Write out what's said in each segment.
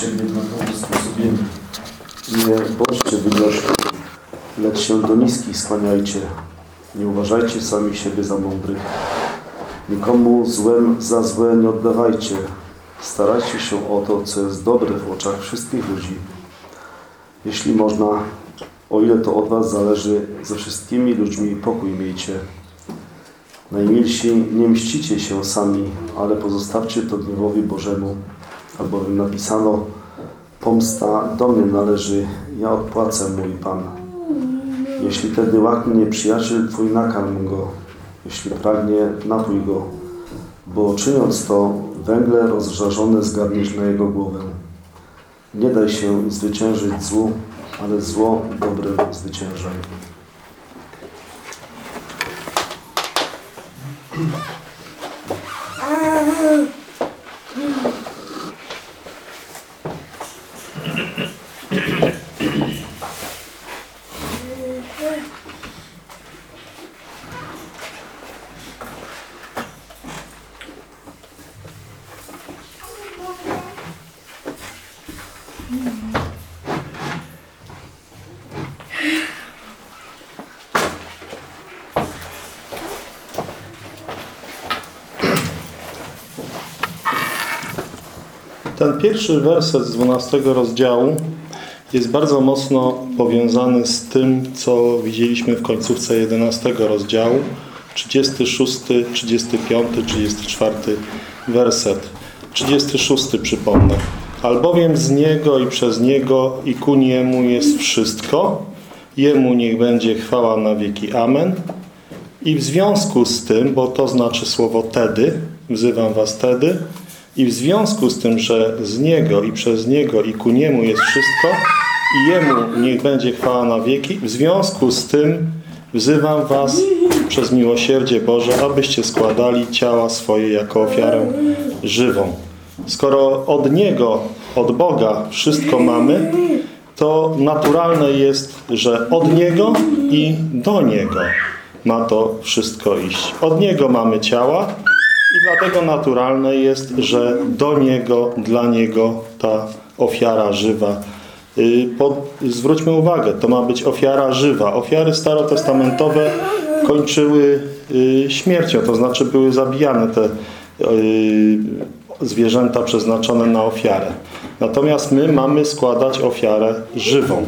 siebie w sposób Nie bądźcie wynośni, lecz się do niskich skłaniajcie. Nie uważajcie sami siebie za mądrych. Nikomu złem za złe nie oddawajcie. Starajcie się o to, co jest dobre w oczach wszystkich ludzi. Jeśli można, o ile to od Was zależy, ze wszystkimi ludźmi pokój miejcie. Najmilsi, nie mścicie się sami, ale pozostawcie to gniewowi Bożemu, albowiem napisano, pomsta do mnie należy, ja odpłacę mój Pan. Jeśli tedy łaknie przyjaciel Twój, nakarm go, jeśli pragnie, napój go, bo czyniąc to, węgle rozżarzone zgarniesz na jego głowę. Nie daj się zwyciężyć złu, ale zło dobrem zwyciężaj. Ten pierwszy werset z 12 rozdziału jest bardzo mocno powiązany z tym, co widzieliśmy w końcówce 11 rozdziału. 36, 35, 34 werset. 36 przypomnę. Albowiem z Niego i przez Niego i ku Niemu jest wszystko. Jemu niech będzie chwała na wieki. Amen. I w związku z tym, bo to znaczy słowo tedy, wzywam was tedy, i w związku z tym, że z Niego i przez Niego i ku Niemu jest wszystko i Jemu niech będzie chwała na wieki, w związku z tym wzywam was przez miłosierdzie Boże, abyście składali ciała swoje jako ofiarę żywą. Skoro od Niego, od Boga wszystko mamy, to naturalne jest, że od Niego i do Niego ma to wszystko iść. Od Niego mamy ciała, i dlatego naturalne jest, że do Niego, dla Niego ta ofiara żywa. Y, Pod, zwróćmy uwagę, to ma być ofiara żywa. Ofiary starotestamentowe kończyły y, śmiercią, to znaczy były zabijane te y, zwierzęta przeznaczone na ofiarę. Natomiast my mamy składać ofiarę żywą.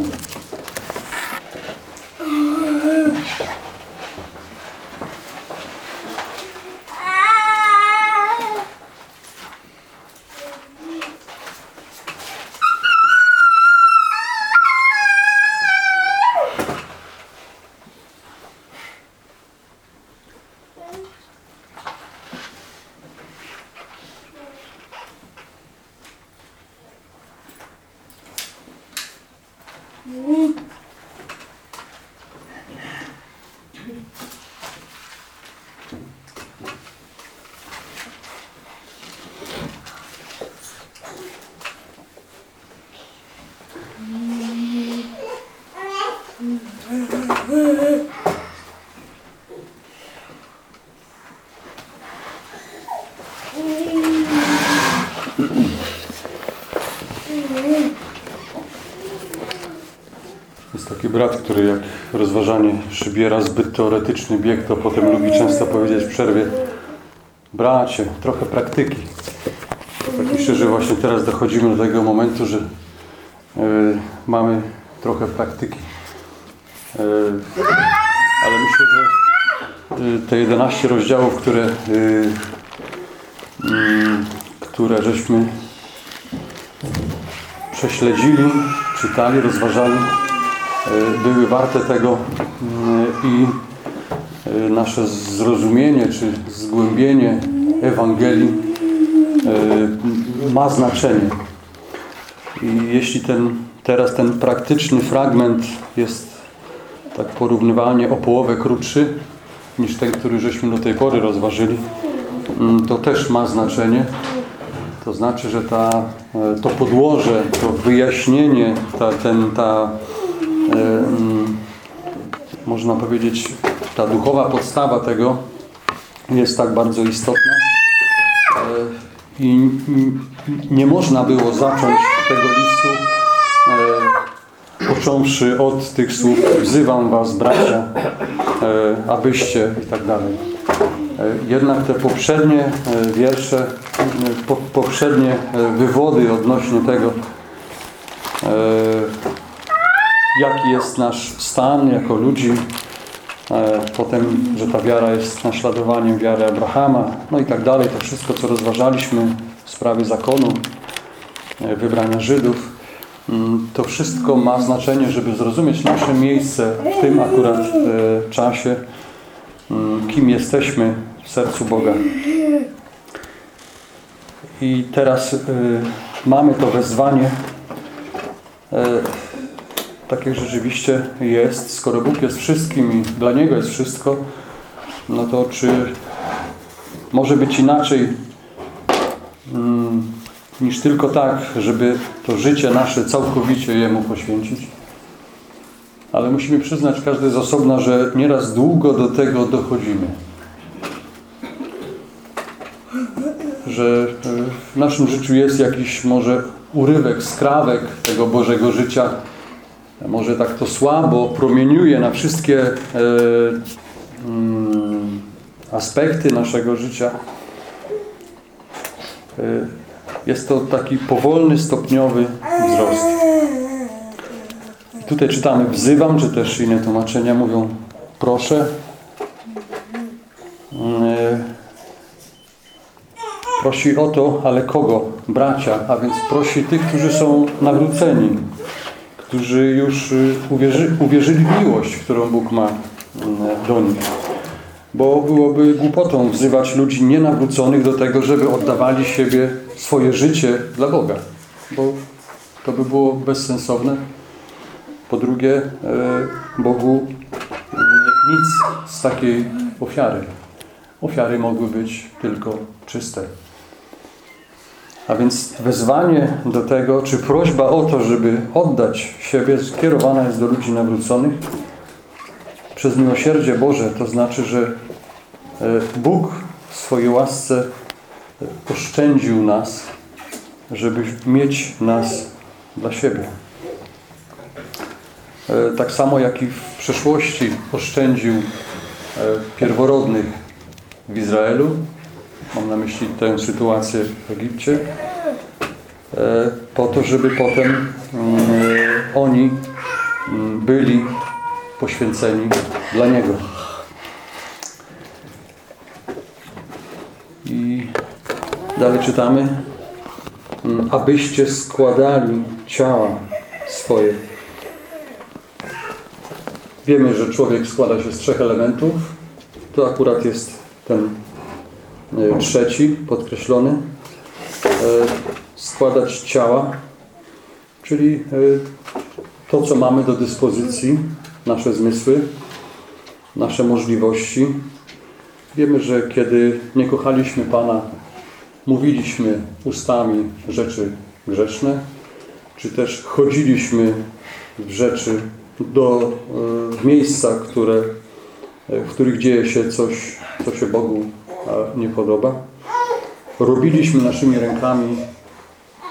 Jest taki brat, który jak rozważanie szybiera zbyt teoretyczny bieg, to potem lubi często powiedzieć w przerwie bracie, trochę praktyki. Tak myślę, że właśnie teraz dochodzimy do tego momentu, że y, mamy trochę praktyki. Y, ale myślę, że y, te 11 rozdziałów, które, mm, które żeśmy prześledzili, czytali, rozważali, były warte tego i nasze zrozumienie czy zgłębienie Ewangelii ma znaczenie. I jeśli ten, teraz ten praktyczny fragment jest tak porównywalnie o połowę krótszy niż ten, który żeśmy do tej pory rozważyli, to też ma znaczenie. To znaczy, że ta, to podłoże, to wyjaśnienie, ta, ten, ta można powiedzieć, ta duchowa podstawa tego jest tak bardzo istotna. I mm, nie można było zacząć tego listu e, począwszy od tych słów wzywam was bracia, e, abyście i tak dalej. E, jednak te poprzednie e, wiersze, e, po, poprzednie e, wywody odnośnie tego, e, jaki jest nasz stan jako ludzi, e, potem, że ta wiara jest naśladowaniem wiary Abrahama, no i tak dalej, to wszystko, co rozważaliśmy w sprawie zakonu, e, wybrania Żydów, mm, to wszystko ma znaczenie, żeby zrozumieć nasze miejsce w tym akurat e, czasie, mm, kim jesteśmy w sercu Boga. I teraz mamy to wezwanie, tak jak rzeczywiście jest, skoro Bóg jest wszystkim i dla Niego jest wszystko, no to czy może być inaczej mm, niż tylko tak, żeby to życie nasze całkowicie Jemu poświęcić? Ale musimy przyznać każdy z osobna, że nieraz długo do tego dochodzimy. że e, w naszym życiu jest jakiś może urywek, skrawek tego Bożego życia. Może tak to słabo promieniuje na wszystkie e, mm, aspekty naszego życia. E, jest to taki powolny, stopniowy wzrost. I tutaj czytamy wzywam, czy też inne tłumaczenia mówią proszę. E, Prosi o to, ale kogo? Bracia, a więc prosi tych, którzy są nawróceni, którzy już y, uwierzy, uwierzyli w miłość, którą Bóg ma mm, do nich. Bo byłoby głupotą wzywać ludzi nienawróconych do tego, żeby oddawali siebie, swoje życie dla Boga. Bo to by było bezsensowne. Po drugie, e, Bogu mm, nic z takiej ofiary. Ofiary mogły być tylko czyste. A więc wezwanie do tego, czy prośba o to, żeby oddać siebie, skierowana jest do ludzi nawróconych przez miłosierdzie Boże. To znaczy, że e, Bóg w swojej łasce oszczędził nas, żeby mieć nas dla siebie. E, Tak samo jak i w przeszłości oszczędził e, pierworodnych w Izraelu, mam na myśli tę sytuację w Egipcie, e, po to, żeby potem mm, oni mm, byli poświęceni dla Niego. I dalej czytamy, mm, abyście składali ciała swoje. Wiemy, że człowiek składa się z trzech elementów. To akurat jest ten trzeci, podkreślony. E, Składać ciała, czyli e, to, co mamy do dyspozycji, nasze zmysły, nasze możliwości. Wiemy, że kiedy nie kochaliśmy Pana, mówiliśmy ustami rzeczy grzeszne, czy też chodziliśmy w rzeczy do e, w miejsca, które, e, w których dzieje się coś, co się Bogu e, nie podoba. Robiliśmy naszymi rękami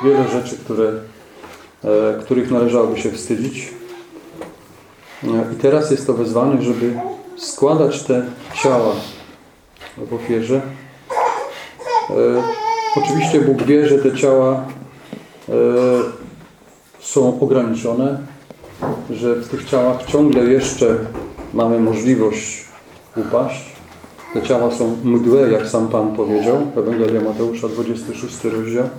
wiele rzeczy, które, e, których należałoby się wstydzić. E, I teraz jest to wezwanie, żeby składać te ciała w ofierze. E, Oczywiście Bóg wie, że te ciała są ograniczone, że w tych ciałach ciągle jeszcze mamy możliwość upaść. Te ciała są mdłe, jak sam Pan powiedział, Ewangelia Mateusza, 26 rozdział.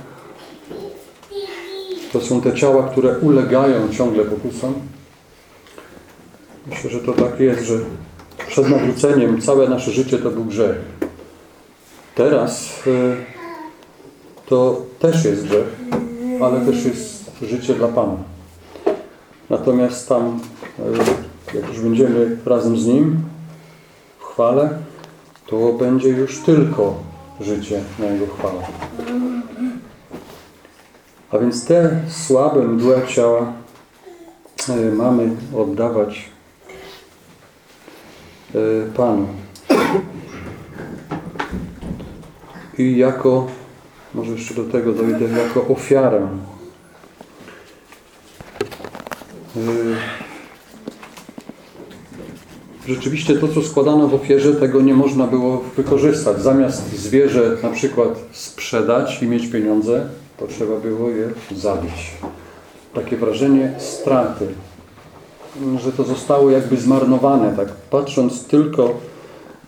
To są te ciała, które ulegają ciągle pokusom. Myślę, że to tak jest, że przed nawróceniem całe nasze życie to był grzech. Teraz y, to też jest grzech, ale też jest życie dla Pana. Natomiast tam, y, jak już będziemy razem z Nim w chwale, to będzie już tylko życie na Jego chwałę. A więc te słabe, mdłe ciała y, mamy oddawać y, Panu. I jako Może jeszcze do tego dojdę jako ofiarę. Rzeczywiście to, co składano w ofierze, tego nie można było wykorzystać. Zamiast zwierzę na przykład sprzedać i mieć pieniądze, to trzeba było je zabić. Takie wrażenie straty, że to zostało jakby zmarnowane. Tak patrząc tylko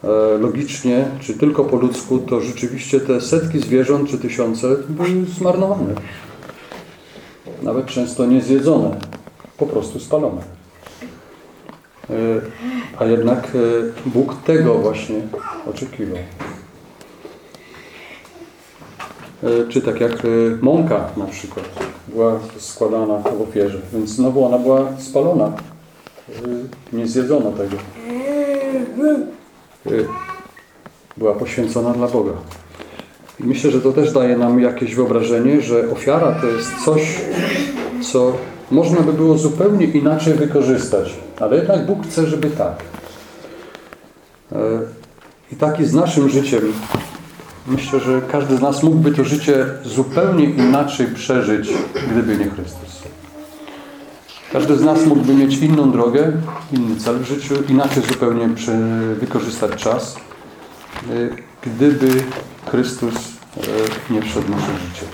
e, logicznie, czy tylko po ludzku, to rzeczywiście te setki zwierząt, czy tysiące były zmarnowane. Nawet często niezjedzone, po prostu spalone. E, A jednak e, Bóg tego właśnie oczekiwał. E, Czy tak jak mąka na przykład była składana w ofierze, więc znowu ona była spalona. Nie zjedzono tego. Była poświęcona dla Boga. I myślę, że to też daje nam jakieś wyobrażenie, że ofiara to jest coś, co można by było zupełnie inaczej wykorzystać. Ale jednak Bóg chce, żeby tak. E, I tak jest z naszym życiem. Myślę, że każdy z nas mógłby to życie zupełnie inaczej przeżyć, gdyby nie Chrystus. Każdy z nas mógłby mieć inną drogę, inny cel w życiu, inaczej zupełnie wykorzystać czas, e, gdyby Chrystus e, nie wszedł w nasze życie.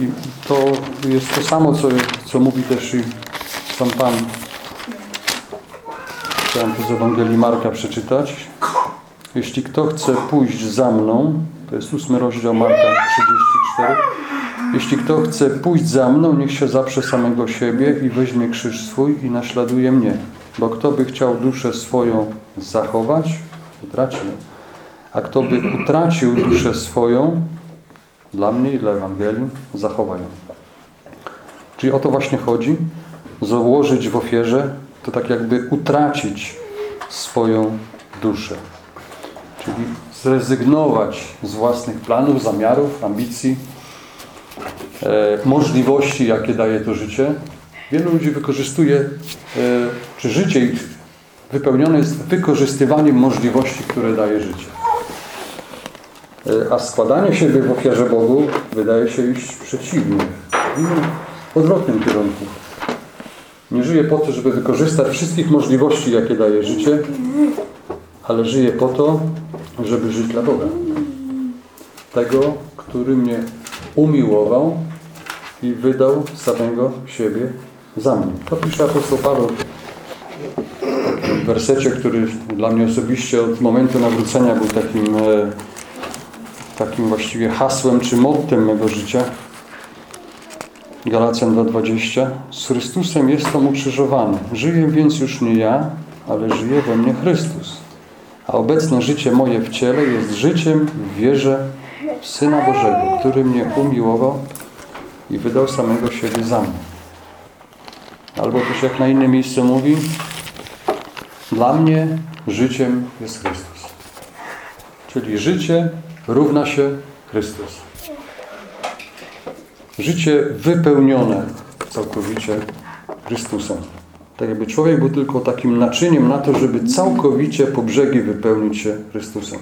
I to jest to samo, co, co mówi też i sam Pan. Chciałem to z Ewangelii Marka przeczytać. Jeśli kto chce pójść za mną, to jest ósmy rozdział Marka 34. Jeśli kto chce pójść za mną, niech się zaprze samego siebie i weźmie krzyż swój i naśladuje mnie. Bo kto by chciał duszę swoją zachować, utraci ją. A kto by utracił duszę swoją, dla mnie i dla Ewangelii, zachowa ją. Czyli o to właśnie chodzi. Założyć w ofierze to tak jakby utracić swoją duszę. Czyli zrezygnować z własnych planów, zamiarów, ambicji, e, możliwości, jakie daje to życie. Wielu ludzi wykorzystuje, e, czy życie ich wypełnione jest wykorzystywaniem możliwości, które daje życie. E, A składanie siebie w ofierze Bogu wydaje się iść przeciwnie, w odwrotnym kierunku. Nie żyje po to, żeby wykorzystać wszystkich możliwości, jakie daje życie, ale żyje po to, żeby żyć dla Boga. Tego, który mnie umiłował i wydał samego siebie za mnie. To pisze apostoł Paweł w wersecie, który dla mnie osobiście od momentu nawrócenia był takim, e, takim właściwie hasłem czy mottem mego życia. Galacjan 2,20 Z Chrystusem jestem ukrzyżowany. Żyję więc już nie ja, ale żyje we mnie Chrystus. A obecne życie moje w ciele jest życiem w wierze w Syna Bożego, który mnie umiłował i wydał samego siebie za mnie. Albo też jak na innym miejscu mówi, dla mnie życiem jest Chrystus. Czyli życie równa się Chrystus. Życie wypełnione całkowicie Chrystusem. Tak jakby człowiek był tylko takim naczyniem na to, żeby całkowicie po brzegi wypełnić się Chrystusem.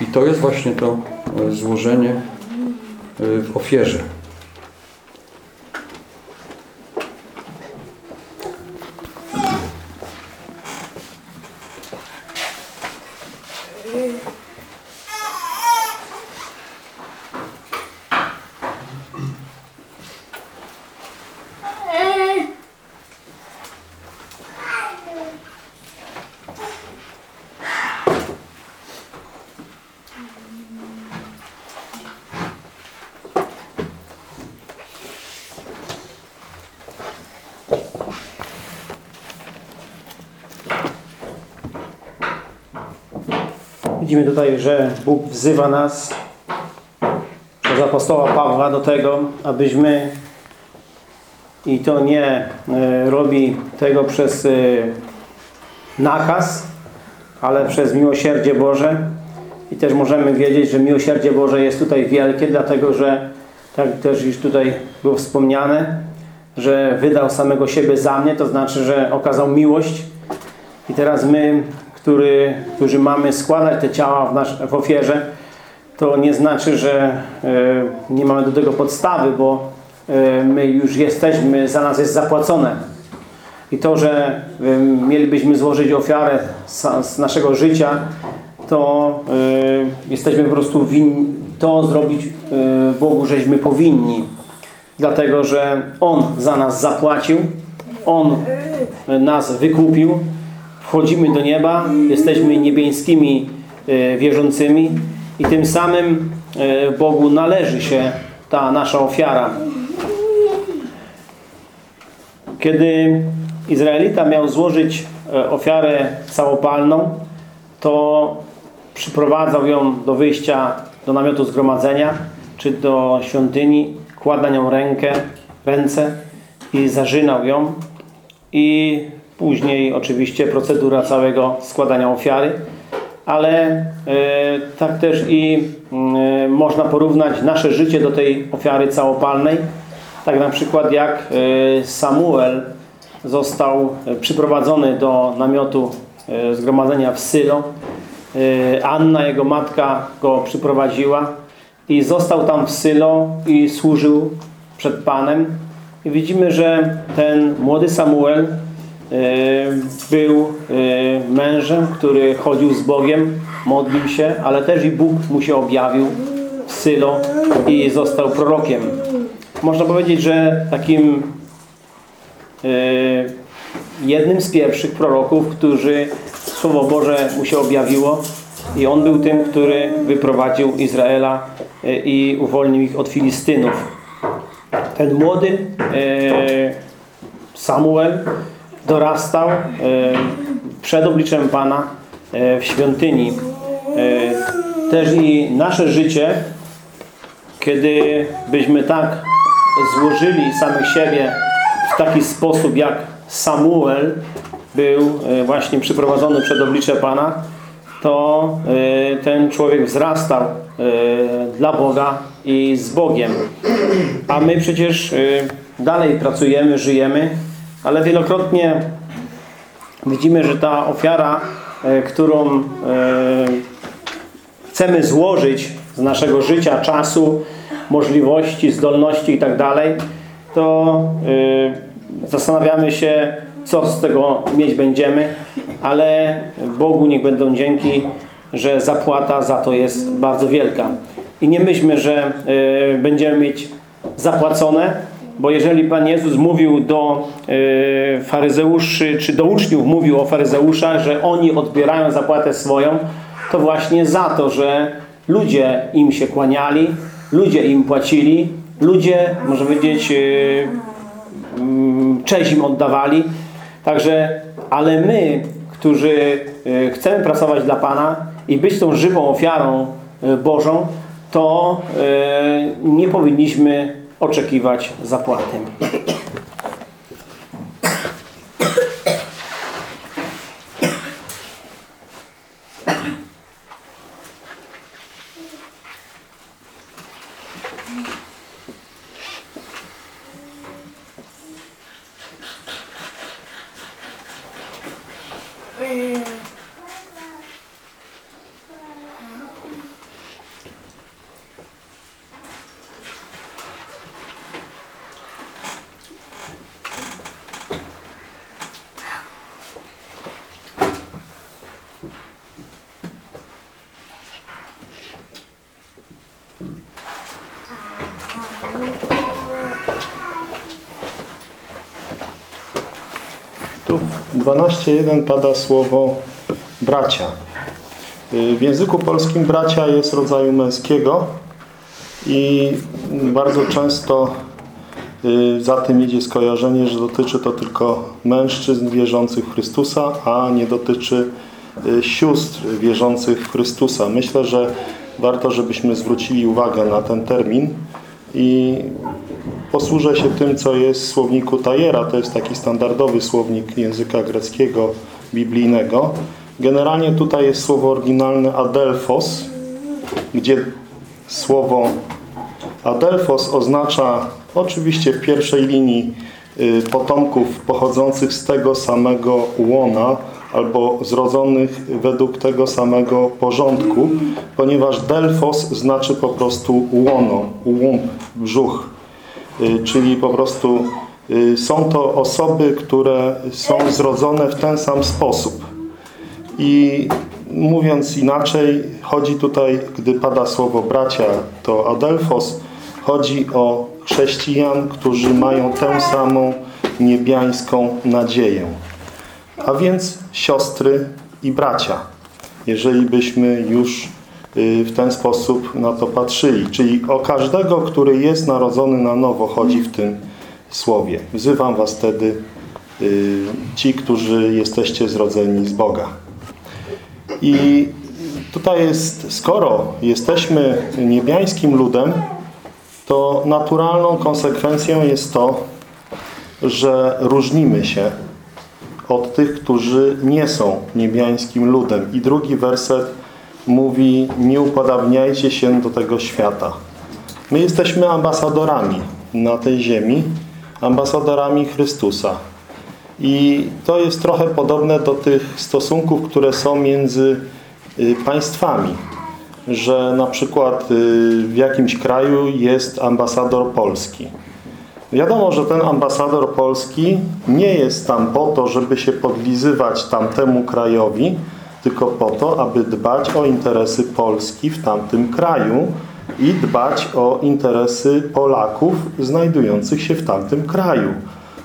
I to jest właśnie to e, złożenie e, w ofierze. Widzimy tutaj, że Bóg wzywa nas przez apostoła Pawła do tego, abyśmy i to nie e, robi tego przez e, nakaz, ale przez miłosierdzie Boże. I też możemy wiedzieć, że miłosierdzie Boże jest tutaj wielkie, dlatego że, tak też już tutaj było wspomniane, że wydał samego siebie za mnie, to znaczy, że okazał miłość. I teraz my, który, którzy mamy składać te ciała w, nasz, w ofierze, to nie znaczy, że e, nie mamy do tego podstawy, bo e, my już jesteśmy, za nas jest zapłacone. I to, że e, mielibyśmy złożyć ofiarę z, z naszego życia, to jesteśmy po prostu winni, to zrobić Bogu, żeśmy powinni. Dlatego, że On za nas zapłacił, On nas wykupił, wchodzimy do nieba, jesteśmy niebieskimi e, wierzącymi i tym samym e, Bogu należy się ta nasza ofiara. Kiedy Izraelita miał złożyć e, ofiarę całopalną, to przyprowadzał ją do wyjścia do namiotu zgromadzenia, czy do świątyni, kładł na nią rękę, ręce i zarzynał ją. I później oczywiście procedura całego składania ofiary, ale e, tak też i e, można porównać nasze życie do tej ofiary całopalnej. Tak na przykład jak e, Samuel został przyprowadzony do namiotu zgromadzenia w Sylo. Anna, jego matka, go przyprowadziła i został tam w Sylo i służył przed Panem. I widzimy, że ten młody Samuel był e, mężem, który chodził z Bogiem, modlił się, ale też i Bóg mu się objawił w Sylo i został prorokiem. Można powiedzieć, że takim e, jednym z pierwszych proroków, którzy Słowo Boże mu się objawiło i on był tym, który wyprowadził Izraela e, i uwolnił ich od Filistynów. Ten młody e, Samuel dorastał e, przed obliczem Pana e, w świątyni. E, Też i nasze życie, kiedy byśmy tak złożyli samych siebie w taki sposób, jak Samuel był właśnie przyprowadzony przed oblicze Pana, to ten człowiek wzrastał dla Boga i z Bogiem. A my przecież dalej pracujemy, żyjemy, ale wielokrotnie widzimy, że ta ofiara, e, którą e, chcemy złożyć z naszego życia, czasu, możliwości, zdolności i tak to y, zastanawiamy się, co z tego mieć będziemy, ale Bogu niech będą dzięki, że zapłata za to jest bardzo wielka. I nie myślmy, że będziemy mieć zapłacone, bo jeżeli Pan Jezus mówił do y, faryzeuszy, czy do uczniów mówił o faryzeuszach, że oni odbierają zapłatę swoją, to właśnie za to, że ludzie im się kłaniali, ludzie im płacili, ludzie, można powiedzieć, yy, mm, cześć im oddawali. Także, ale my, którzy yy, chcemy pracować dla Pana i być tą żywą ofiarą Bożą, to nie powinniśmy oczekiwać zapłaty. Tu w 12.1 pada słowo bracia. Y, W języku polskim bracia jest rodzaju męskiego i bardzo często y, za tym idzie skojarzenie, że dotyczy to tylko mężczyzn wierzących w Chrystusa, a nie dotyczy y, sióstr wierzących w Chrystusa. Myślę, że warto, żebyśmy zwrócili uwagę na ten termin i Posłużę się tym, co jest w słowniku Tajera. To jest taki standardowy słownik języka greckiego, biblijnego. Generalnie tutaj jest słowo oryginalne adelphos, gdzie słowo adelphos oznacza oczywiście w pierwszej linii y, potomków pochodzących z tego samego łona, albo zrodzonych według tego samego porządku, ponieważ Delfos znaczy po prostu łono, łumb, brzuch. Y, Czyli po prostu y, są to osoby, które są zrodzone w ten sam sposób. I mówiąc inaczej, chodzi tutaj, gdy pada słowo bracia, to Adelfos, chodzi o chrześcijan, którzy mają tę samą niebiańską nadzieję. A więc siostry i bracia, jeżeli byśmy już w ten sposób na to patrzyli. Czyli o każdego, który jest narodzony na nowo, chodzi w tym słowie. Wzywam was wtedy y, ci, którzy jesteście zrodzeni z Boga. I tutaj jest, skoro jesteśmy niebiańskim ludem, to naturalną konsekwencją jest to, że różnimy się od tych, którzy nie są niebiańskim ludem. I drugi werset mówi, nie upodabniajcie się do tego świata. My jesteśmy ambasadorami na tej ziemi, ambasadorami Chrystusa. I to jest trochę podobne do tych stosunków, które są między y, państwami. Że na przykład y, w jakimś kraju jest ambasador polski. Wiadomo, że ten ambasador polski nie jest tam po to, żeby się podlizywać tamtemu krajowi, tylko po to, aby dbać o interesy Polski w tamtym kraju i dbać o interesy Polaków znajdujących się w tamtym kraju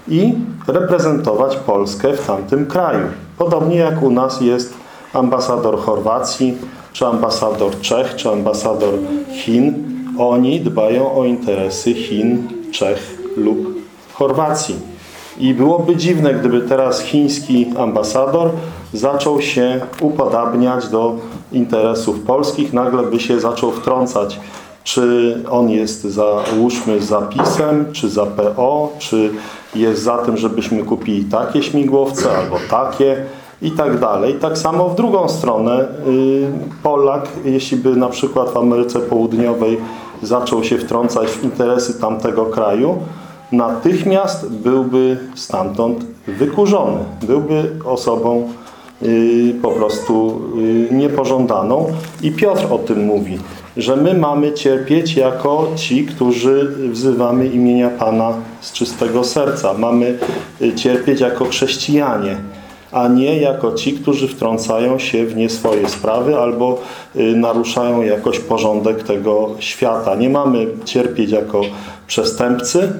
i reprezentować Polskę w tamtym kraju. Podobnie jak u nas jest ambasador Chorwacji, czy ambasador Czech, czy ambasador Chin. Oni dbają o interesy Chin, Czech lub Chorwacji. I byłoby dziwne, gdyby teraz chiński ambasador zaczął się upodabniać do interesów polskich, nagle by się zaczął wtrącać, czy on jest, załóżmy, za PiSem, czy za PO, czy jest za tym, żebyśmy kupili takie śmigłowce albo takie i tak dalej. Tak samo w drugą stronę y, Polak, jeśli by na przykład w Ameryce Południowej zaczął się wtrącać w interesy tamtego kraju, natychmiast byłby stamtąd wykurzony. Byłby osobą po prostu y, niepożądaną. I Piotr o tym mówi, że my mamy cierpieć jako ci, którzy wzywamy imienia Pana z czystego serca. Mamy y, cierpieć jako chrześcijanie, a nie jako ci, którzy wtrącają się w nie swoje sprawy albo y, naruszają jakoś porządek tego świata. Nie mamy cierpieć jako przestępcy,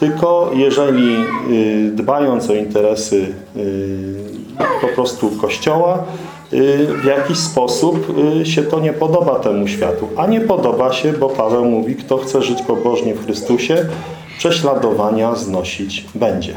tylko jeżeli y, dbając o interesy y, po prostu Kościoła, y, w jakiś sposób y, się to nie podoba temu światu. A nie podoba się, bo Paweł mówi, kto chce żyć pobożnie w Chrystusie, prześladowania znosić będzie.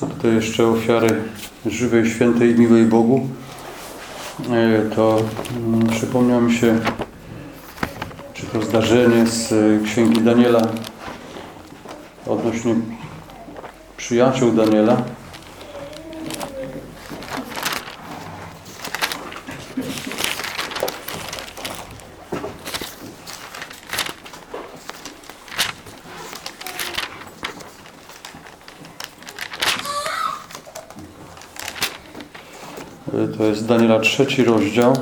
Co tutaj jeszcze ofiary żywej, świętej i miłej Bogu, e, to mm, przypomniał mi się, czy to zdarzenie z e, Księgi Daniela odnośnie przyjaciół Daniela. E, To jest Daniela trzeci rozdział.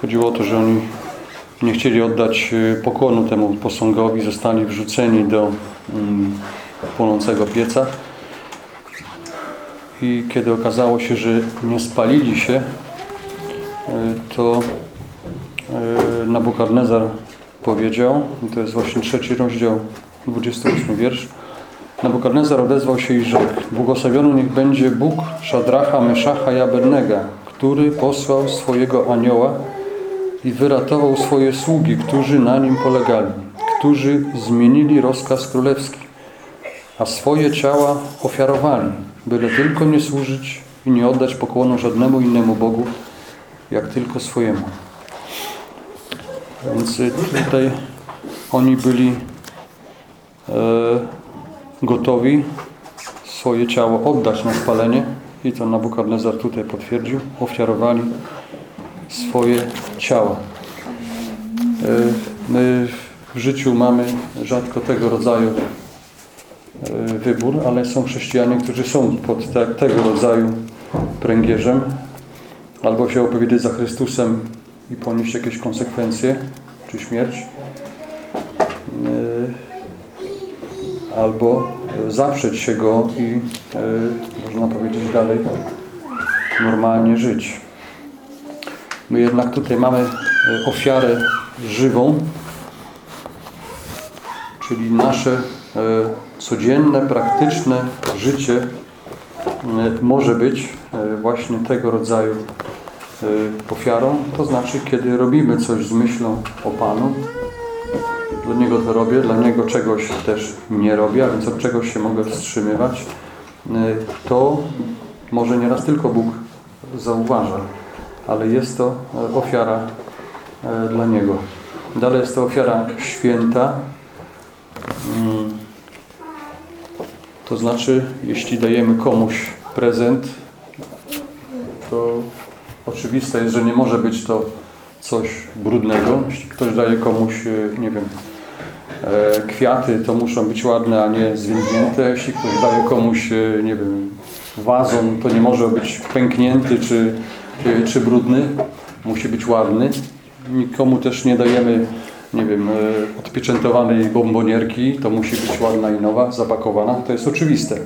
Chodziło o to, że oni nie chcieli oddać e, pokłonu temu posągowi, zostali wrzuceni do mm, płonącego pieca. I kiedy okazało się, że nie spalili się, e, to e, Nabukadnezar powiedział, to jest właśnie trzeci rozdział 28 wiersz. Nabukadnezar odezwał się i rzekł Błogosławiony niech będzie Bóg Szadracha, Meszacha i Abednego, który posłał swojego anioła i wyratował swoje sługi, którzy na nim polegali, którzy zmienili rozkaz królewski, a swoje ciała ofiarowali, byle tylko nie służyć i nie oddać pokłonu żadnemu innemu Bogu, jak tylko swojemu. Więc tutaj oni byli e, gotowi swoje ciało oddać na spalenie. I to Nabukadnezar tutaj potwierdził, ofiarowali swoje ciała. E, My w życiu mamy rzadko tego rodzaju e, wybór, ale są chrześcijanie, którzy są pod te, tego rodzaju pręgierzem. Albo się opowiedzieć za Chrystusem i ponieść jakieś konsekwencje, czy śmierć, e, albo e, zaprzeć się Go i, e, można powiedzieć dalej, normalnie żyć. My jednak tutaj mamy e, ofiarę żywą, czyli nasze codzienne, praktyczne życie może być właśnie tego rodzaju ofiarą. To znaczy, kiedy robimy coś z myślą o Panu, dla Niego to robię, dla Niego czegoś też nie robię, a więc od czegoś się mogę wstrzymywać, e, to może nieraz tylko Bóg zauważa, ale jest to e, ofiara e, dla Niego. Dalej jest to ofiara święta. Mm. To znaczy, jeśli dajemy komuś prezent, to oczywiste jest, że nie może być to coś brudnego. Jeśli ktoś daje komuś, e, nie wiem, kwiaty, to muszą być ładne, a nie zwiędnięte. Jeśli ktoś daje komuś, e, nie wiem, wazon, to nie może być pęknięty czy, czy, brudny. Musi być ładny. Nikomu też nie dajemy, nie wiem, e, odpieczętowanej bombonierki. To musi być ładna i nowa, zapakowana. To jest oczywiste.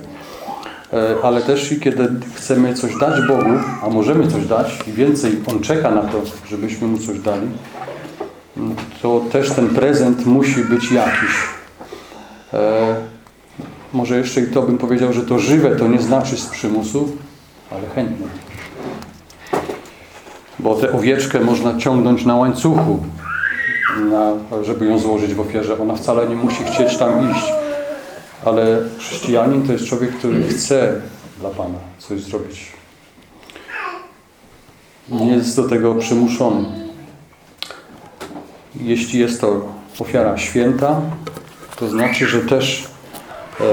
E, Ale też i kiedy chcemy coś dać Bogu, a możemy coś dać i więcej On czeka na to, żebyśmy Mu coś dali, to też ten prezent musi być jakiś. E, może jeszcze i to bym powiedział, że to żywe to nie znaczy z przymusu, ale chętnie. Bo tę owieczkę można ciągnąć na łańcuchu, na, żeby ją złożyć w ofierze. Ona wcale nie musi chcieć tam iść. Ale chrześcijanin to jest człowiek, który chce dla Pana coś zrobić. Nie jest do tego przymuszony. Jeśli jest to ofiara święta, to znaczy, że też e,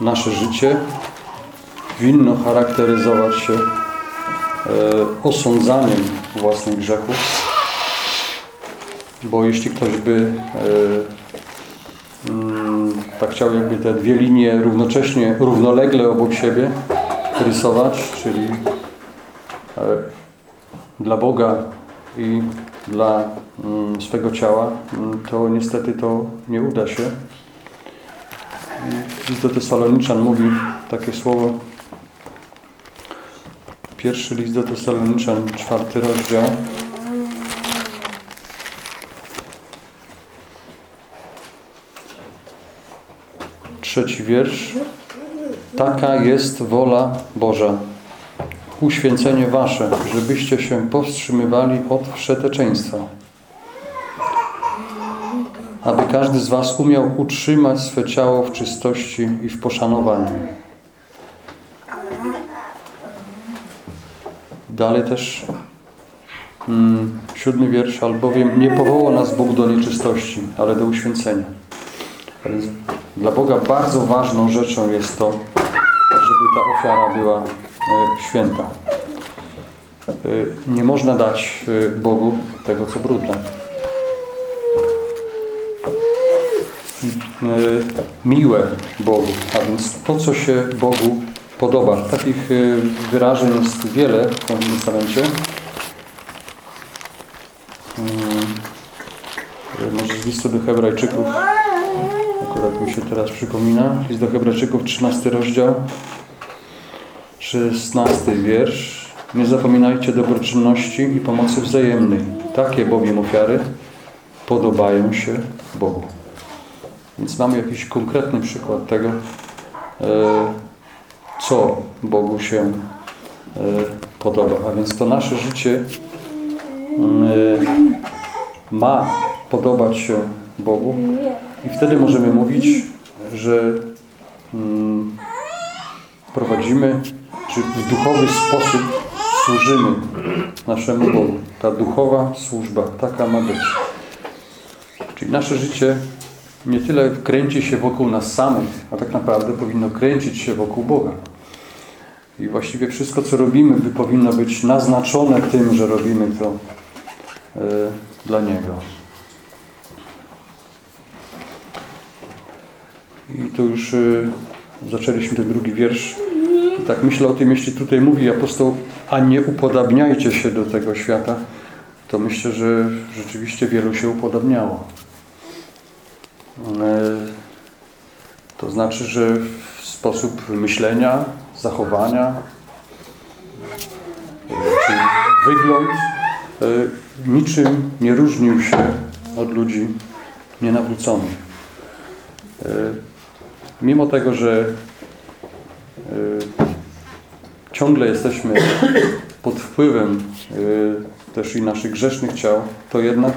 nasze życie winno charakteryzować się e, osądzaniem własnych grzechów. Bo jeśli ktoś by e, mm, tak chciał jakby te dwie linie równocześnie, równolegle obok siebie rysować, czyli e, dla Boga i dla mm, swego ciała, mm, to niestety to nie uda się. List do Tesaloniczan mówi takie słowo. Pierwszy list do Tesaloniczan, czwarty rozdział. Trzeci wiersz. Taka jest wola Boża. Uświęcenie wasze, żebyście się powstrzymywali od wszeteczeństwa. Aby każdy z was umiał utrzymać swe ciało w czystości i w poszanowaniu. Dalej też mm, siódmy wiersz, albowiem nie powołał nas Bóg do nieczystości, ale do uświęcenia. Dla Boga bardzo ważną rzeczą jest to, żeby ta ofiara była święta. E, Nie można dać e, Bogu tego, co brudne. E, Miłe Bogu, a więc to, co się Bogu podoba. Takich e, wyrażeń jest wiele w Nowym Testamencie. E, Może z listu do Hebrajczyków Akurat mi się teraz przypomina. List do Hebrajczyków, 13 rozdział, 16 wiersz. Nie zapominajcie dobroczynności i pomocy wzajemnej. Takie bowiem ofiary podobają się Bogu. Więc mamy jakiś konkretny przykład tego, e, co Bogu się e, podoba. A więc to nasze życie mm, e, ma podobać się Bogu i wtedy możemy mówić, że mm, prowadzimy, czy w duchowy sposób służymy naszemu Bogu. Ta duchowa służba, taka ma być. Czyli nasze życie nie tyle kręci się wokół nas samych, a tak naprawdę powinno kręcić się wokół Boga. I właściwie wszystko, co robimy, by powinno być naznaczone tym, że robimy to e, dla Niego. I tu już y, zaczęliśmy ten drugi wiersz. I tak myślę o tym, jeśli tutaj mówi apostoł, a nie upodabniajcie się do tego świata, to myślę, że rzeczywiście wielu się upodabniało. E, To znaczy, że sposób myślenia, zachowania, e, czy wygląd e, niczym nie różnił się od ludzi nienawróconych. Mimo tego, że e, ciągle jesteśmy pod wpływem e, też i naszych grzesznych ciał, to jednak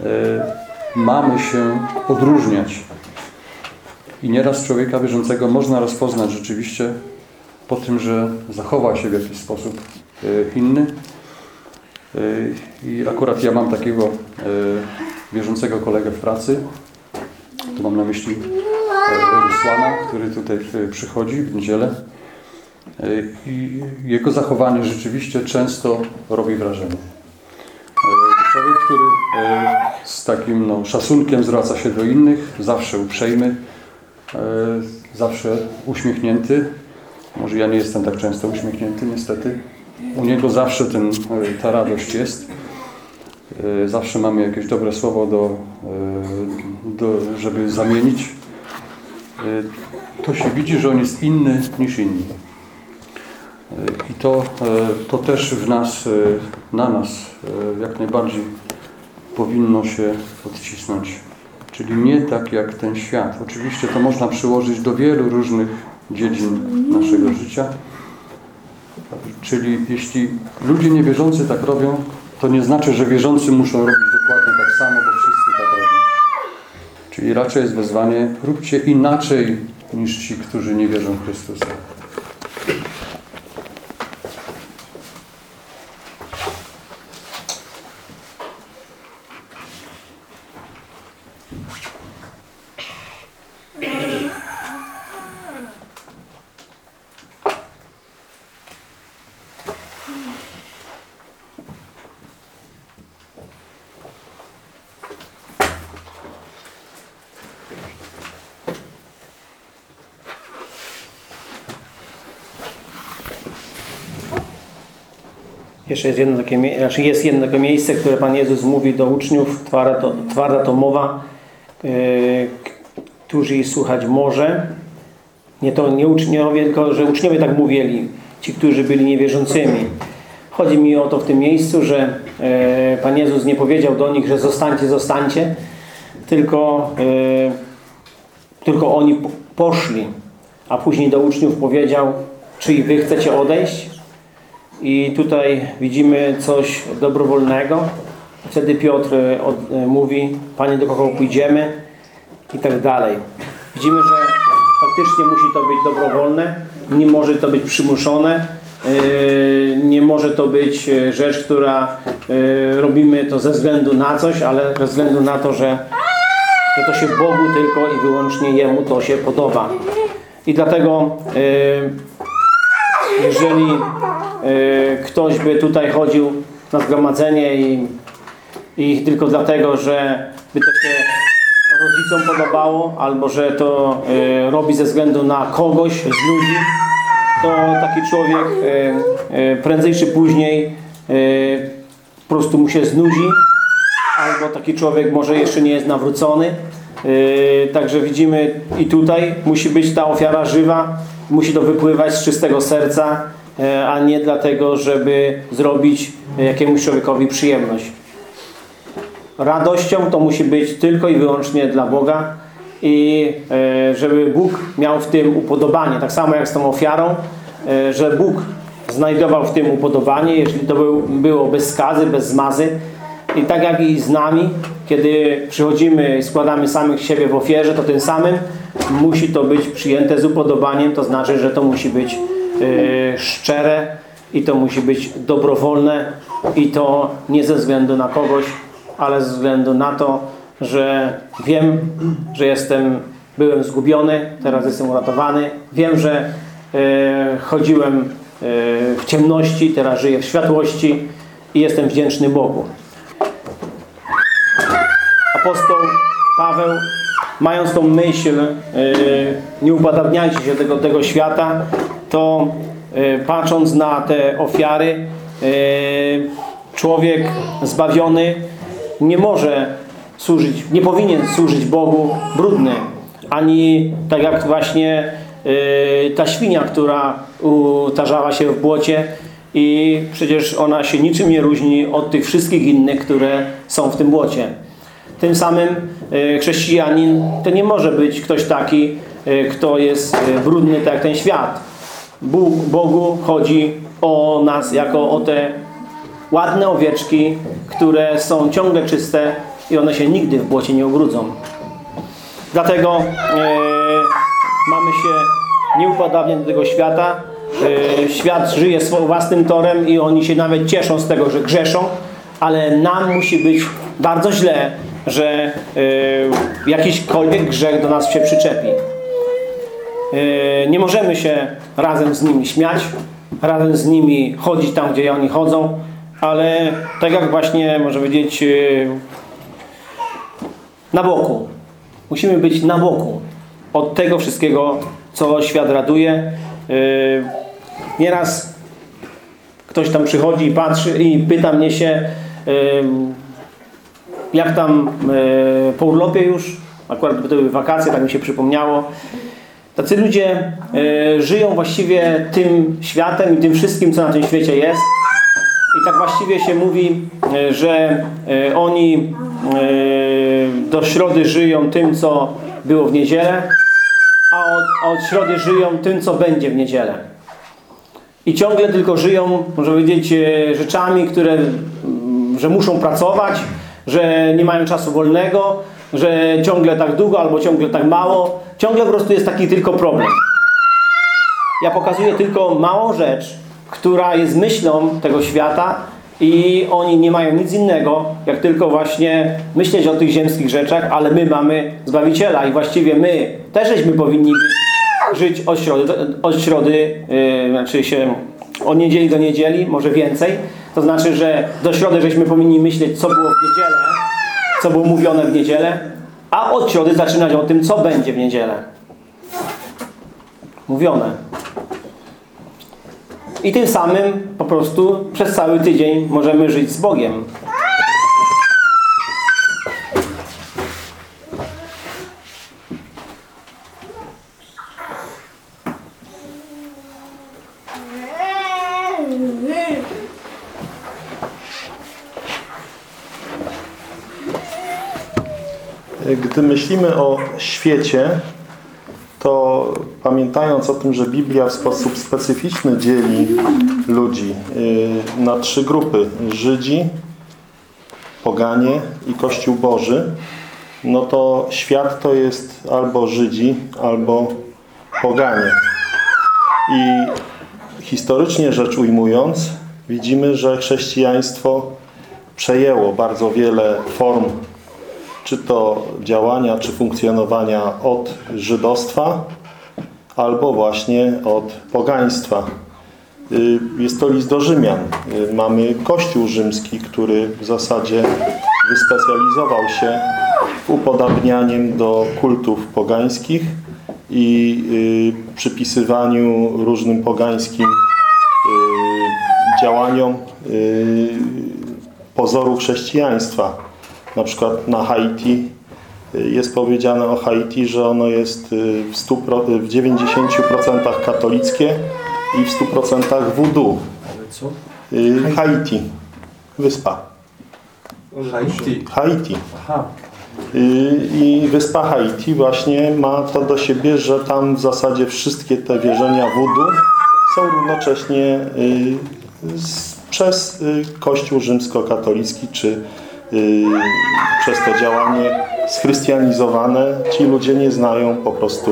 e, mamy się odróżniać. I nieraz człowieka wierzącego można rozpoznać rzeczywiście po tym, że zachowa się w jakiś sposób inny. I akurat ja mam takiego wierzącego kolegę w pracy. Tu mam na myśli Rusłana, który tutaj e, przychodzi w niedzielę. E, I jego zachowanie rzeczywiście często robi wrażenie. E, Człowiek, który e, z takim no, szacunkiem zwraca się do innych, zawsze uprzejmy, e, zawsze uśmiechnięty. Może ja nie jestem tak często uśmiechnięty, niestety. U niego zawsze ten, e, ta radość jest. E, Zawsze mamy jakieś dobre słowo, do, e, do, żeby zamienić. E, To się widzi, że on jest inny niż inni. E, I to, e, to też w nas, na nas jak najbardziej powinno się odcisnąć. Czyli nie tak jak ten świat. Oczywiście to można przyłożyć do wielu różnych dziedzin naszego życia. Czyli jeśli ludzie niewierzący tak robią, to nie znaczy, że wierzący muszą robić dokładnie tak samo, bo wszyscy tak robią. Czyli raczej jest wezwanie, róbcie inaczej niż ci, którzy nie wierzą w Chrystusa. Jeszcze jest jedno takie, znaczy jest jedno takie miejsce, które Pan Jezus mówi do uczniów, twarda to, twarda to mowa, yy, którzy słuchać może. Nie to nie uczniowie, tylko że uczniowie tak mówili, ci, którzy byli niewierzącymi. Chodzi mi o to w tym miejscu, że e, Pan Jezus nie powiedział do nich, że zostańcie, zostańcie, tylko, e, tylko oni po- poszli, a później do uczniów powiedział, czy i wy chcecie odejść? I tutaj widzimy coś dobrowolnego. Wtedy Piotr e, e, mówi, Panie, do kogo pójdziemy? I tak dalej. Widzimy, że faktycznie musi to być dobrowolne, nie może to być przymuszone, e, nie może to być rzecz, która robimy to ze względu na coś, ale ze względu na to, że, że to się Bogu tylko i wyłącznie Jemu to się podoba. I dlatego jeżeli ktoś by tutaj chodził na zgromadzenie i, i tylko dlatego, że by to się rodzicom podobało, albo że to e, robi ze względu na kogoś z ludzi, to taki człowiek e, prędzej czy później po prostu mu się znudzi, albo taki człowiek może jeszcze nie jest nawrócony. Także widzimy i tutaj musi być ta ofiara żywa, musi to wypływać z czystego serca, a nie dlatego, żeby zrobić jakiemuś człowiekowi przyjemność. Radością to musi być tylko i wyłącznie dla Boga i e, żeby Bóg miał w tym upodobanie. Tak samo jak z tą ofiarą, e, że Bóg znajdował w tym upodobanie, jeśli to był, było bez skazy, bez zmazy. I tak jak i z nami, kiedy przychodzimy, składamy samych siebie w ofierze, to tym samym musi to być przyjęte z upodobaniem, to znaczy, że to musi być e, szczere i to musi być dobrowolne i to nie ze względu na kogoś, ale ze względu na to, że wiem, że jestem, byłem zgubiony, teraz jestem uratowany. Wiem, że e, chodziłem e, w ciemności, teraz żyję w światłości i jestem wdzięczny Bogu. Apostoł Paweł, mając tą myśl, nie upodabniajcie się tego, tego świata, to e, patrząc na te ofiary, e, człowiek zbawiony nie może służyć, nie powinien służyć Bogu brudny, ani tak jak właśnie e, ta świnia, która utarzała się w błocie i przecież ona się niczym nie różni od tych wszystkich innych, które są w tym błocie. Tym samym chrześcijanin to nie może być ktoś taki, kto jest brudny tak jak ten świat. Bóg, Bogu chodzi o nas jako o te ładne owieczki, które są ciągle czyste i one się nigdy w błocie nie ubrudzą. Dlatego e, mamy się nie do tego świata. E, świat żyje swoim własnym torem i oni się nawet cieszą z tego, że grzeszą, ale nam musi być bardzo źle, że e, jakiśkolwiek grzech do nas się przyczepi. E, nie możemy się razem z nimi śmiać, razem z nimi chodzić tam, gdzie oni chodzą, ale tak jak właśnie, może powiedzieć, e, na boku. Musimy być na boku od tego wszystkiego, co świat raduje. Yy, Nieraz ktoś tam przychodzi i patrzy i pyta mnie się, yy, jak tam yy, po urlopie już, akurat to były wakacje, tak mi się przypomniało. Tacy ludzie yy, żyją właściwie tym światem i tym wszystkim, co na tym świecie jest. I tak właściwie się mówi, e, że e, oni do środy żyją tym, co było w niedzielę, a od, od środy żyją tym, co będzie w niedzielę. I ciągle tylko żyją, można powiedzieć, rzeczami, które, że muszą pracować, że nie mają czasu wolnego, że ciągle tak długo albo ciągle tak mało. Ciągle po prostu jest taki tylko problem. Ja pokazuję tylko małą rzecz, która jest myślą tego świata i oni nie mają nic innego, jak tylko właśnie myśleć o tych ziemskich rzeczach, ale my mamy Zbawiciela i właściwie my też żeśmy powinni żyć od środy, od środy yy, znaczy się od niedzieli do niedzieli, może więcej. To znaczy, że do środy żeśmy powinni myśleć, co było w niedzielę, co było mówione w niedzielę, a od środy zaczynać o tym, co będzie w niedzielę. Mówione. I tym samym po prostu przez cały tydzień możemy żyć z Bogiem. Gdy myślimy o świecie, to pamiętając o tym, że Biblia w sposób specyficzny dzieli ludzi y, na trzy grupy. Żydzi, poganie i Kościół Boży, no to świat to jest albo Żydzi, albo poganie. I historycznie rzecz ujmując, widzimy, że chrześcijaństwo przejęło bardzo wiele form czy to działania, czy funkcjonowania od żydostwa, albo właśnie od pogaństwa. Y, Jest to list do Rzymian. Y, Mamy Kościół rzymski, który w zasadzie wyspecjalizował się w upodabnianiu do kultów pogańskich i y, przypisywaniu różnym pogańskim działaniom pozoru chrześcijaństwa. Na przykład na Haiti y, jest powiedziane o Haiti, że ono jest y, w, 100, w 90% katolickie i w 100% voodoo. Co? Y, Haiti. Wyspa. Haiti. Haiti. Aha. Y, I wyspa Haiti właśnie ma to do siebie, że tam w zasadzie wszystkie te wierzenia wudu są równocześnie y, z, przez y, Kościół rzymskokatolicki czy y, przez to działanie schrystianizowane. Ci ludzie nie znają po prostu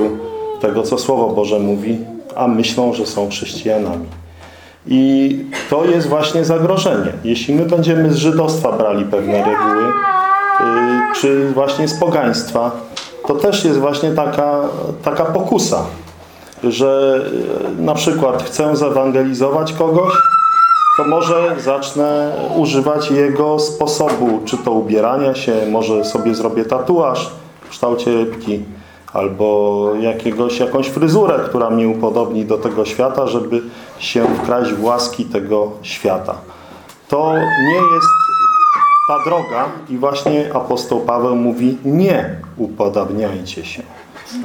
tego, co Słowo Boże mówi, a myślą, że są chrześcijanami. I to jest właśnie zagrożenie. Jeśli my będziemy z żydostwa brali pewne reguły, y, czy właśnie z pogaństwa, to też jest właśnie taka, taka pokusa, że y, na przykład chcę zewangelizować kogoś, to może zacznę używać jego sposobu, czy to ubierania się, może sobie zrobię tatuaż w kształcie rybki, albo jakiegoś, jakąś fryzurę, która mnie upodobni do tego świata, żeby się wkraść w łaski tego świata. To nie jest ta droga i właśnie apostoł Paweł mówi nie upodabniajcie się.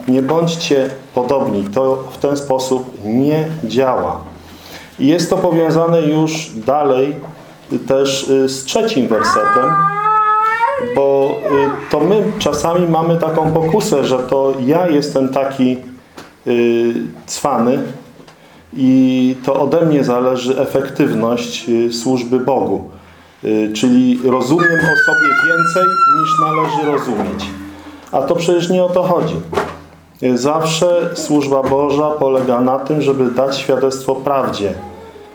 Nie bądźcie podobni. To w ten sposób nie działa. I jest to powiązane już dalej też y, z trzecim wersetem, bo y, to my czasami mamy taką pokusę, że to ja jestem taki y, cwany i to ode mnie zależy efektywność y, służby Bogu. Y, Czyli rozumiem o sobie więcej niż należy rozumieć. A to przecież nie o to chodzi. Zawsze służba Boża polega na tym, żeby dać świadectwo prawdzie.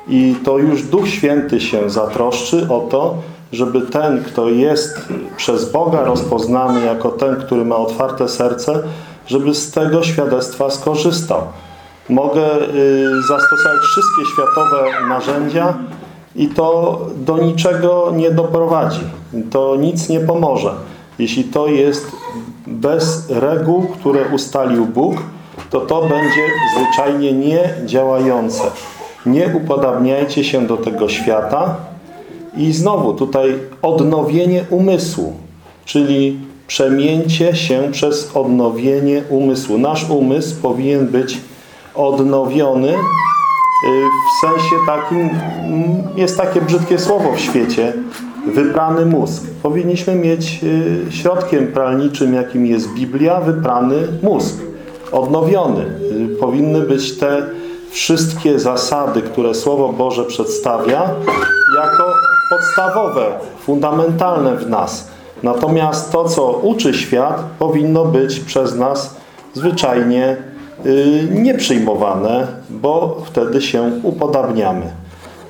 I to już Duch Święty się zatroszczy o to, żeby ten, kto jest przez Boga rozpoznany jako ten, który ma otwarte serce, żeby z tego świadectwa skorzystał. Mogę y, zastosować wszystkie światowe narzędzia i to do niczego nie doprowadzi. To nic nie pomoże. Jeśli to jest bez reguł, które ustalił Bóg, to to będzie zwyczajnie niedziałające. Nie upodabniajcie się do tego świata i znowu tutaj odnowienie umysłu, czyli przemięcie się przez odnowienie umysłu. Nasz umysł powinien być odnowiony y, w sensie takim, mm, jest takie brzydkie słowo w świecie, wyprany mózg. Powinniśmy mieć y, środkiem pralniczym, jakim jest Biblia, wyprany mózg, odnowiony. Y, Powinny być te wszystkie zasady, które Słowo Boże przedstawia, jako podstawowe, fundamentalne w nas. Natomiast to, co uczy świat, powinno być przez nas zwyczajnie y, nieprzyjmowane, bo wtedy się upodabniamy.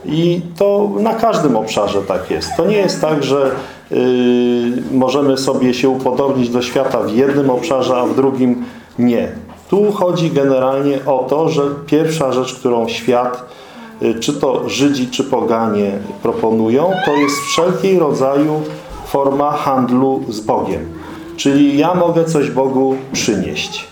I to na każdym obszarze tak jest. To nie jest tak, że y, możemy sobie się upodobnić do świata w jednym obszarze, a w drugim nie. Tu chodzi generalnie o to, że pierwsza rzecz, którą świat, y, czy to Żydzi, czy poganie proponują, to jest wszelkiej rodzaju forma handlu z Bogiem. Czyli ja mogę coś Bogu przynieść.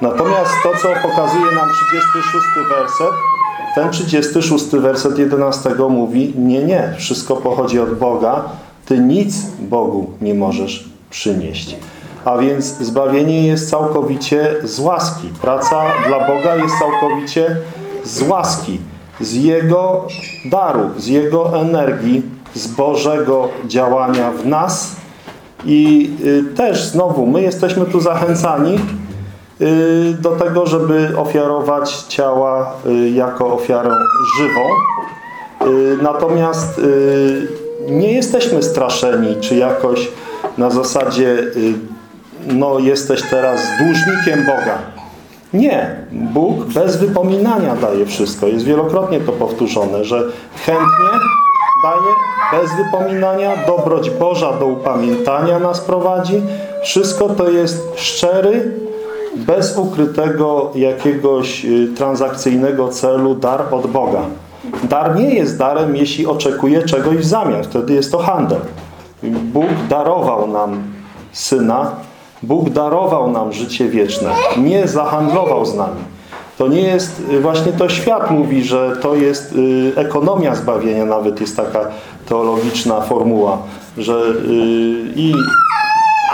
Natomiast to, co pokazuje nam 36 werset, ten 36 werset 11 mówi, nie, nie, wszystko pochodzi od Boga, ty nic Bogu nie możesz przynieść. A więc zbawienie jest całkowicie z łaski. Praca dla Boga jest całkowicie z łaski, z Jego daru, z Jego energii, z Bożego działania w nas. I y, też znowu my jesteśmy tu zachęcani do tego, żeby ofiarować ciała y, jako ofiarę żywą. Y, Natomiast y, nie jesteśmy straszeni, czy jakoś na zasadzie y, no jesteś teraz dłużnikiem Boga. Nie. Bóg bez wypominania daje wszystko. Jest wielokrotnie to powtórzone, że chętnie daje bez wypominania. Dobroć Boża do upamiętania nas prowadzi. Wszystko to jest szczery, bez ukrytego jakiegoś y, transakcyjnego celu dar od Boga. Dar nie jest darem, jeśli oczekuje czegoś w zamian. Wtedy jest to handel. Bóg darował nam Syna, Bóg darował nam życie wieczne. Nie zahandlował z nami. To nie jest, y, właśnie to świat mówi, że to jest y, ekonomia zbawienia, nawet jest taka teologiczna formuła, że y, i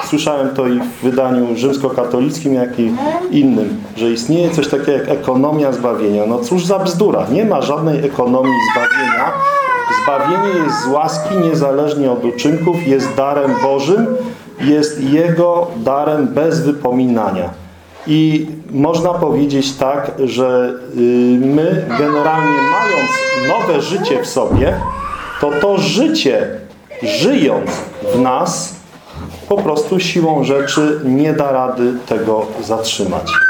słyszałem to i w wydaniu rzymskokatolickim, jak i innym, że istnieje coś takiego jak ekonomia zbawienia. No cóż za bzdura. Nie ma żadnej ekonomii zbawienia. Zbawienie jest z łaski, niezależnie od uczynków, jest darem Bożym jest Jego darem bez wypominania. I można powiedzieć tak, że y, my generalnie mając nowe życie w sobie, to to życie żyjąc w nas po prostu siłą rzeczy nie da rady tego zatrzymać.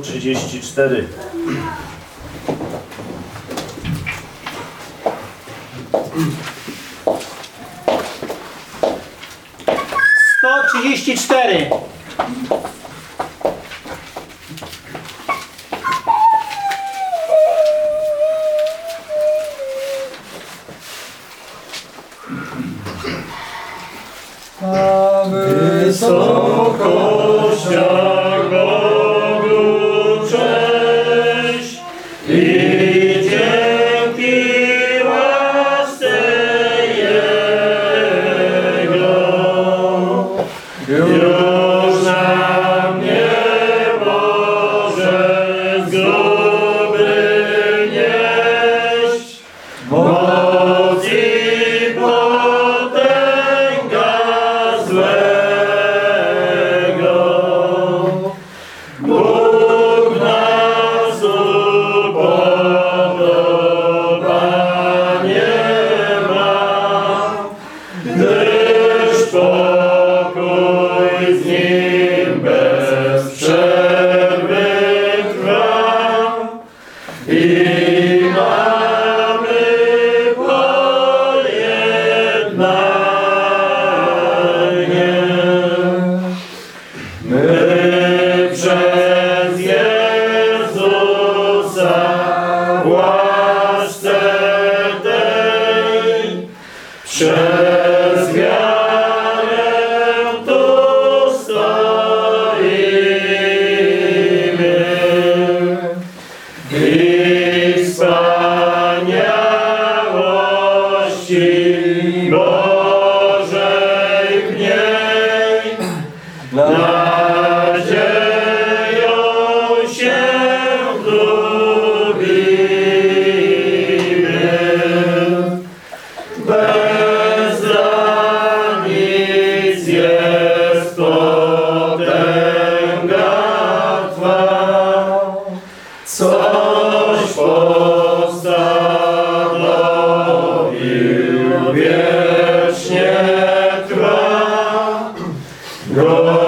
Sto trzydzieści cztery. Sto trzydzieści cztery. Z